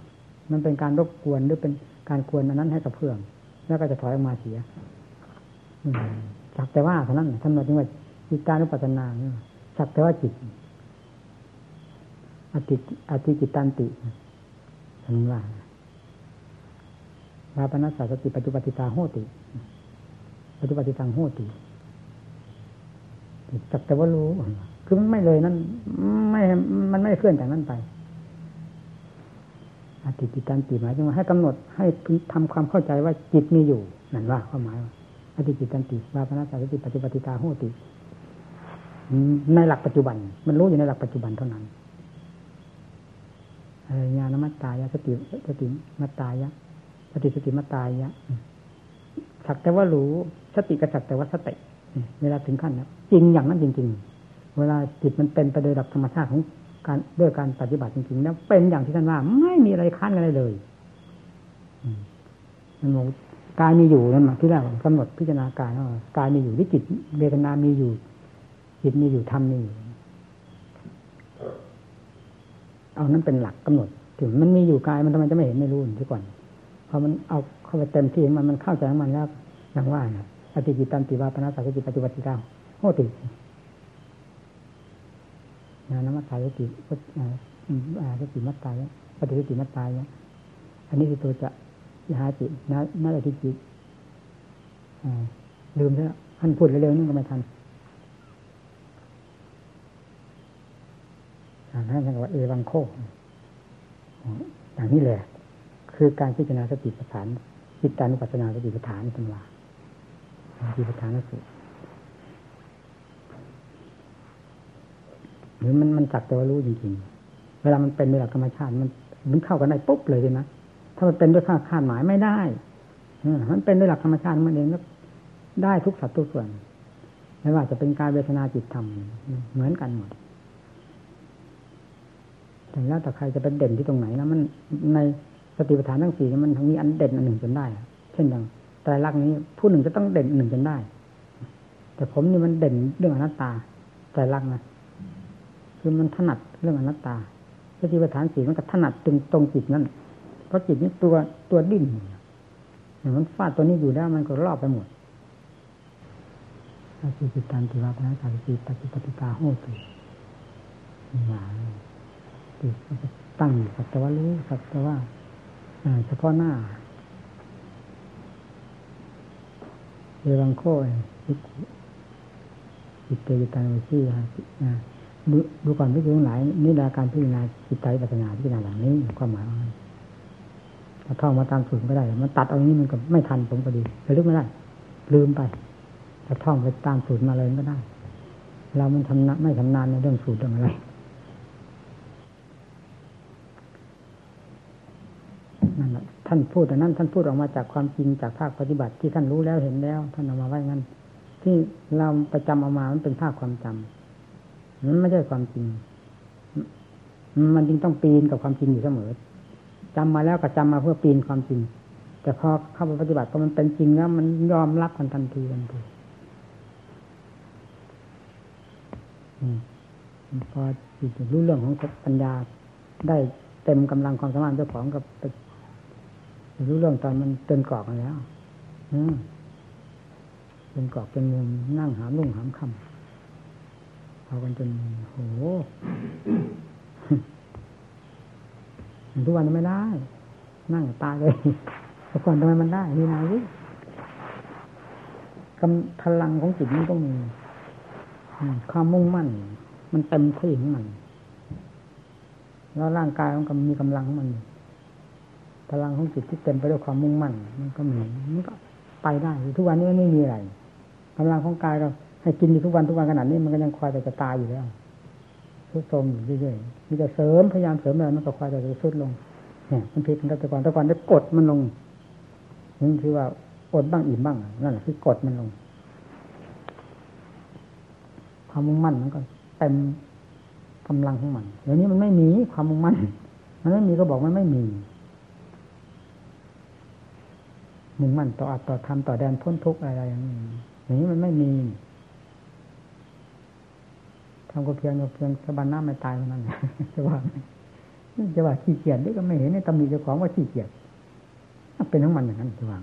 มันเป็นการรบกวนหรือเป็นการควรอันนั้นให้กับเพื่อน แล้วก็จะถอยออกมาเสียสักแต่ว่าเท่านั้นท่านบอกว่าจิตการุปัจนาเนี่ยสักแต่ว่าจิตอติอติจิตตันติท่านว่าลาปนัสสติปัจจุปฏิตาโหติ ปัจจุปฏิตังโหติสักแต่ว่ารู้ คือมันไม่เลยนั่นไม่ มันไม่เคลื่อนจากนั้นไป อติจิตันติหมายถึงว่าให้กำหนดให้ทำความเข้าใจว่าจิตมีอยู่นั่นว่าความหมายอติจิตันติวาปนาสาติปฏิปฏิตาโหติในหลักปัจจุบัน มันรู้อยู่ในหลักปัจจุบันเท่านั้นอะไรญาณมัตตายะสติสติมัตตายะสติสติมัตตายะสักแต่ว่ารู้สติกระสักแต่ว่าสติเวลาถึงขั้นนะจริงอย่างนั้นจริง ๆ เวลาจิตมันเป็นไปโดยหลักธรรมชาติของ การด้วยการปฏิบัติจริงๆแล้วเป็นอย่างที่ท่านว่า ไม่มีอะไรค้นอะไรเลยมันบอกกายมีอยู่นั่นหมายที่แรกกำหนดพิจารณากายกายมีอยู่ที่จิตเวทนามีอยู่ จิตมีอยู่ธรรมมีอยู่เอานั้นเป็นหลักกำหนด ถึงมันมีอยู่กายมันทำไมจะไม่เห็นไม่รู้ที่ก่อนพอมันเอาเข้าไปเต็มที่มันมันเข้าใจมันแล้วอย่างว่าอติจิตันติวาปนาสัจจิปฏิวัติกาโหติ ญาณมัตตายติสติมัตตายปฏิสติมัตตายอันนี้คือตัวจะยหาจิตนะนั่นแหละที่จิตลืมแล้วท่านพูดเร็วๆนี่ก็ไม่ทันท่านท่านว่าเอวังโคอย่างนี้แหละ คือการพิจารณาสติปัฏฐานจิตตานุปัสสนาสติปัฏฐานตำราสติปัฏฐานนั่นสุด หรือมันมันจักแต่ว่ารู้จริงๆ เวลามันเป็นในหลักธรรมชาติ มันมันเข้ากันได้ปุ๊บเลยใช่ไหมถ้ามันเป็นด้วยข้าคาดหมายไม่ได้มันเป็นด้วยหลักธรรมชาติมันเองก็ได้ทุกสัตว์ทุกส่วน ไม่ว่าจะเป็นการเวทนาจิตธรรมเหมือนกันหมดแต่แล้วแต่ใครจะเป็นเด่นที่ตรงไหนนะมันในสติปัฏฐานทั้งสี่มันมีอันเด่นอันหนึ่งจนได้ เช่นอย่างแต่ลักนี้ผู้หนึ่งจะต้องเด่นหนึ่งจนได้ แต่ผมนี่มันเด่นเรื่องอนัตตาแต่ลักนะ คือมันถนัดเรื่องอนัตตาสติปัฏฐานสีมันก็ถนัดตรงตรงจิตนั่นเพราะจิตนี้ตัวตัวดิ้นมันฟาดตัวนี้อยู่แล้วมันก็รอบไปหมดอาชีจิตันติวาปนาสาริปฏิปฏิตาโหติอย่าติตั้งสัตว์รู้สัตว์ว่าเฉพาะหน้าเอวังโคจิตเตจิตันวิชียา ดูก่อนพิจารณาหลายนี่แหละการพิจารณาจิตใจปัญญาพิจารณาหลังนี้ความหมายว่าถ้าท่องมาตามสูตรก็ได้ มันตัดเอานี้มันก็ไม่ทันผมก็ดีระลึกไม่ได้ ลืมไปถ้าท่องไปตามสูตรมาเลยก็ได้ เรามันทำนไม่ทำนานในเรื่องสูตรเรื่องอะไรนั่นแหละท่านพูดแต่นั้น ท่านพูดออกมาจากความจริงจากภาคปฏิบัติที่ท่านรู้แล้วเห็นแล้ว ท่านเอามาไว้งั้น ที่เราประจำเอามามันเป็นภาคความจำ มันไม่ใช่ความจริง มันจึงต้องปีนกับความจริงอยู่เสมอจำมาแล้วก็จำมาเพื่อปีนความจริง แต่พอเข้าไปปฏิบัติพอมันเป็นจริงแล้ว มันยอมรับกันทันทีทันทีพอจิตรู้เรื่องของปัญญาได้เต็มกำลังความสามารถเจ้าของกับรู้เรื่องตอนมันเตือนกรอกมาแล้ว อืมเป็นกรอกเป็นมุมนั่งหามลุ่งหามคำากันจนโหทุกวันไม่ได้ นั่งตายเลยแต่ก่อนทำไมมันได้มีนาวิกำพลังของจิตมันต้องมีความมุ่งมั่น มันเต็มที่ของมัน แล้วร่างกายมันก็มีกำลังของมัน พลังของจิตที่เต็มไปด้วยความมุ่งมั่น มันก็มีมันก็ไปได้ทุกวันนี้ไม่มีอะไรกำลังของกายเรา ให้กินอยู่ทุกวันทุกวันขนาดนี้มันก็ยังคอยแต่จะตายอยู่แล้วทุดโทมอยู่เรื่อยๆมีแต่เสริมพยายามเสริมอะไรมันก็คอยแต่จะสุดลงเนี่ยมันผิดกันแต่ก่อนแต่ก่อนได้กดมันลงนี่คือว่าอดบ้างอิ่มบ้างนั่นแหละคือกดมันลง ความมุ่งมั่นมันก็เต็มกำลังของมันเดี๋ยวนี้มันไม่มีความมุ่งมั่นมันไม่มีก็บอกมันไม่มีมุ่งมั่นต่ออัตต่อทำต่อแดนพ้นทุกข์อะไรอย่างนี้อย่างนี้มันไม่มี ทำก็เพียงเพียงสะบันน้าไม่ตายเท่านั้นจะว่าจะว่าขี้เกียจด้วยก็ไม่เห็นในตำหนิเจ้าของว่าขี้เกียจเป็นทั้งมันอย่างนั้นจะว่า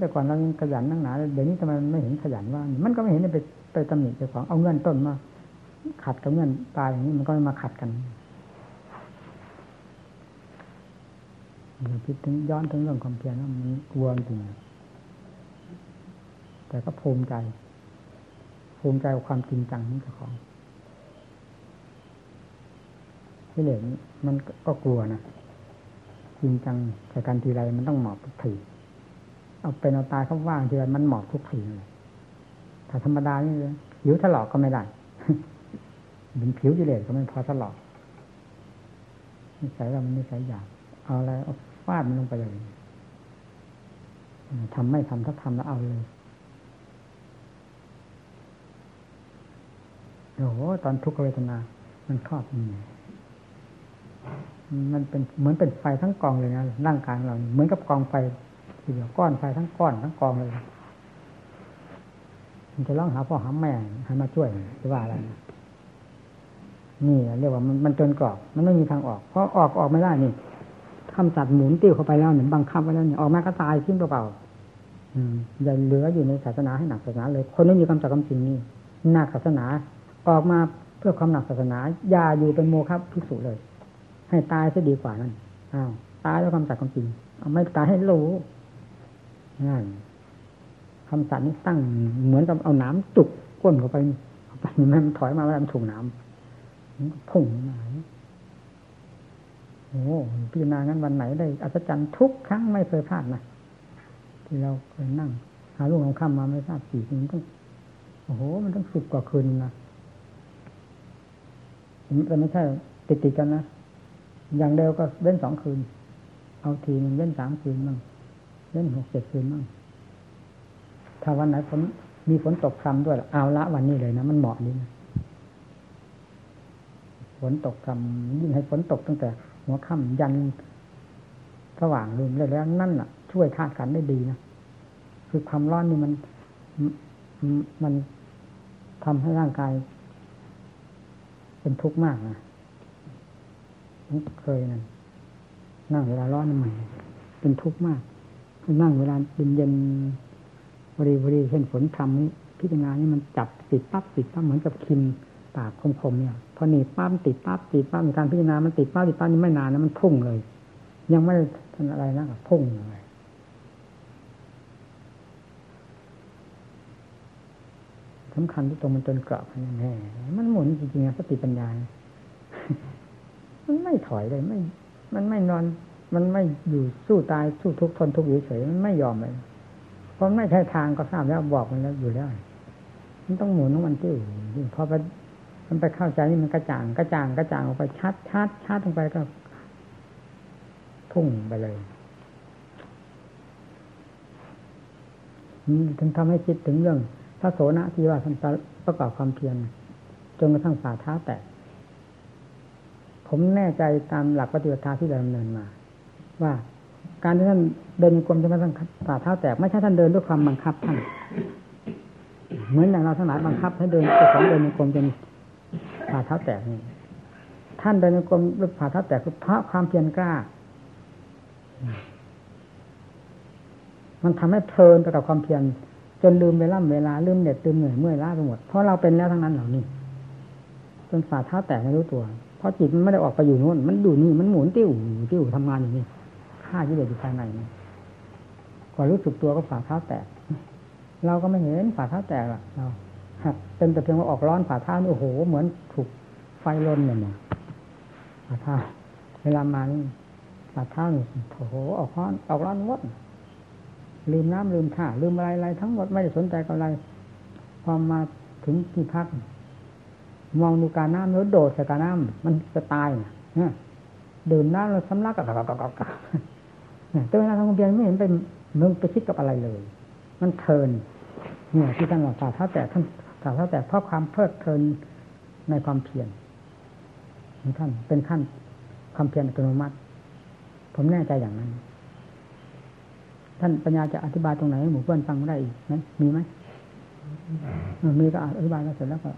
แต่ก่อนเรายังขยันนั่งหนาเดี๋ยวนี้ทำไมไม่เห็นขยันว่า มันก็ไม่เห็นไปไปตำหนิเจ้าของเอาเงินต้นมาขัดกับเงินตายอย่างนี้มันก็มาขัดกันคิดถึงย้อนถึงเรื่องความเพียรว่ามันกลัวจริงแต่ก็ภูมิใจ ภูมิใจกับความจริงจังของเจ้าของที่เหลือมันก็กลัวนะจริงจังแต่การทีไรมันต้องหมอบทุกทีเอาเป็นเอาตายเขาว่างทีไรมันหมอบทุกทีเลยถ้าธรรมดานี่เลยผิวถลอกก็ไม่ได้เป็นผิวกิเลสก็ไม่พอถลอกนิสัยเรามันนิสัยหยาบเอาอะไรเอาฟาดมันลงไปเลยทำไม่ทำถ้าทำแล้วเอาเลย โอ้โหตอนทุกขเวทนา มันครอบมันมันเป็นเหมือนเป็นไฟทั้งกองเลยนะร่างกายเราเหมือนกับกองไฟทีเดียวก้อนไฟทั้งก้อนทั้งกองเลยมันจะร้องหาพ่อหาแม่ให้มาช่วยหรือว่าอะไรนี่เรียกว่ามันมันจนกรอบ มันไม่มีทางออก เพราะออกออกไม่ได้นี่ทำสัตว์หมุนติ้วเข้าไปแล้วเนี่ยบังคับไว้แล้วเนี่ยออกมาก็ตายทิ้งเปล่าๆอย่าเหลืออยู่ในศาสนาให้หนักศาสนาเลย คนไม่มีคำจักคำจริงนี่หนักศาสนา ออกมาเพื่อความหนักศาสนาอย่าอยู่เป็นโมฆะพิสุเลย ให้ตายซะดีกว่านั้นอ้าวตายแล้วความจักคำจริงเอาไม่ตายให้รู้นั่นคำสัตว์นี้ตั้งเหมือนกับเอาน้ำจุกก้นเข้าไปเข้าไปมันถอยมาแล้วมันถูกน้ำมันพุ่งมาโอ้พิจารณางั้นวันไหนได้อัศจรรย์ทุกครั้งไม่เคยพลาดนะที่เราเคยนั่ง หาลูกของข้ามมาไม่ทราบสี่คืนต้องโอ้โห มันต้องสิบกว่าคืนนะ แต่ไม่ใช่ติดติดกันนะ อย่างเดียวก็เว้นสองคืน เอาทีหนึ่งเว้นสามคืนบ้างเว้นหกเจ็ดคืนบ้างถ้าวันไหนฝนมีฝนตกคำด้วยเอาละวันนี้เลยนะมันเหมาะดีนะฝนตกคำยิ่งให้ฝนตกตั้งแต่ หัวค่ำยันสว่างลืมเลยแล้วนั่นน่ะ ช่วยธาตุขันได้ดีนะคือความร้อนนี่มันมันทำให้ร่างกาย เป็นทุกข์มากนะเคยนั่นนั่งเวลาร้อนใหม่เป็นทุกข์มากนั่งเวลาเย็นเย็นบริบริเช่นฝนทำนี้พิจารณานี่มันจับติดปั๊บติดปั๊บเหมือนกับคิมปากคมๆเนี่ย พอหนีปั๊บติดปั๊บติดปั๊บมีการพิจารณามันติดปั๊บติดปั๊บนี่ไม่นานนะมันพุ่งเลย ยังไม่ทันอะไรนะพุ่งเลย สำคัญที่ตรงมันจนกรอบแน่มันหมุนจริงๆสติปัญญา มันไม่ถอยเลยไม่ มันไม่นอน มันไม่อยู่สู้ตายสู้ทุกข์ทนทุกข์อยู่เฉยมันไม่ยอมเลยเพราะไม่ใช่ทางก็ทราบแล้วบอกมันแล้วอยู่แล้วมันต้องหมุนของมันที่พอไปมันไปเข้าใจนี่มันกระจ่างกระจ่างกระจ่างออกไปชัดชัดชัดลงไปก็ พุ่งไปเลยถึงทำให้คิดถึงเรื่อง พระโสนะที่ว่าท่านประกอบความเพียรจนกระทั่งฝ่าเท้าแตกผมแน่ใจตามหลักปฏิบัติที่เราดำเนินมา ว่าการที่ท่านเดินกลมจนกระทั่งฝ่าเท้าแตกไม่ใช่ท่านเดินด้วยความบังคับท่านเหมือนอย่างเราทั้งหลายบังคับให้เดินเจ้าของเดินกลมจนฝ่าเท้าแตกนี่ท่านเดินกลมด้วยฝ่าเท้าแตกเพราะความเพียรกล้า มันทำให้เพลินไปกับความเพียร จนลืมเวลาเวลาลืมเหน็ดลืมเหนื่อยเมื่อยล้าไปหมดเพราะเราเป็นแล้วทั้งนั้นเหล่านี้จนฝ่าเท้าแตกไม่รู้ตัว เพราะจิตมันไม่ได้ออกไปอยู่นู่นมันอยู่นี่มันหมุนติ้วติ้วทำงานอย่างนี้ฆ่าที่เด็ดอยู่ภายในนี่กว่ารู้สึกตัวก็ฝ่าเท้าแตก เราก็ไม่เห็นฝ่าเท้าแตกอะเราหักเป็นแต่เพียงว่าออกร้อนฝ่าเท้านี่โอ้โห เหมือนถูกไฟลนเนี่ยฝ่าเท้าเวลามานี่ฝ่าเท้านี่โอ้โหออกร้อนออกร้อนวด ลืมน้ำลืมท่าลืมอะไรอะไรทั้งหมดไม่ได้สนใจกับอะไรพอมาถึงที่พัก มองดูการน้ำแล้วโดดใส่การน้ำมันจะตายเนี่ยดื่มน้ำแล้วสำลักกับกับกับกับกับตัวเวลาทำความเพียรไม่เห็นไปมึงไปคิดกับอะไรเลย มันเพลินเนี่ยที่ท่านบอกฝ่าท้าแต่ท่านฝ่าเท้าแต่เพราะความเพลิดเพลินในความเพียรท่านเป็นขั้นความเพียรอัตโนมัติ ผมแน่ใจอย่างนั้น ท่านปัญญาจะอธิบายตรงไหนให้หมู่เพื่อนฟังได้อีกไหมมีไหมมีก็อธิบายก็เสร็จแล้วก็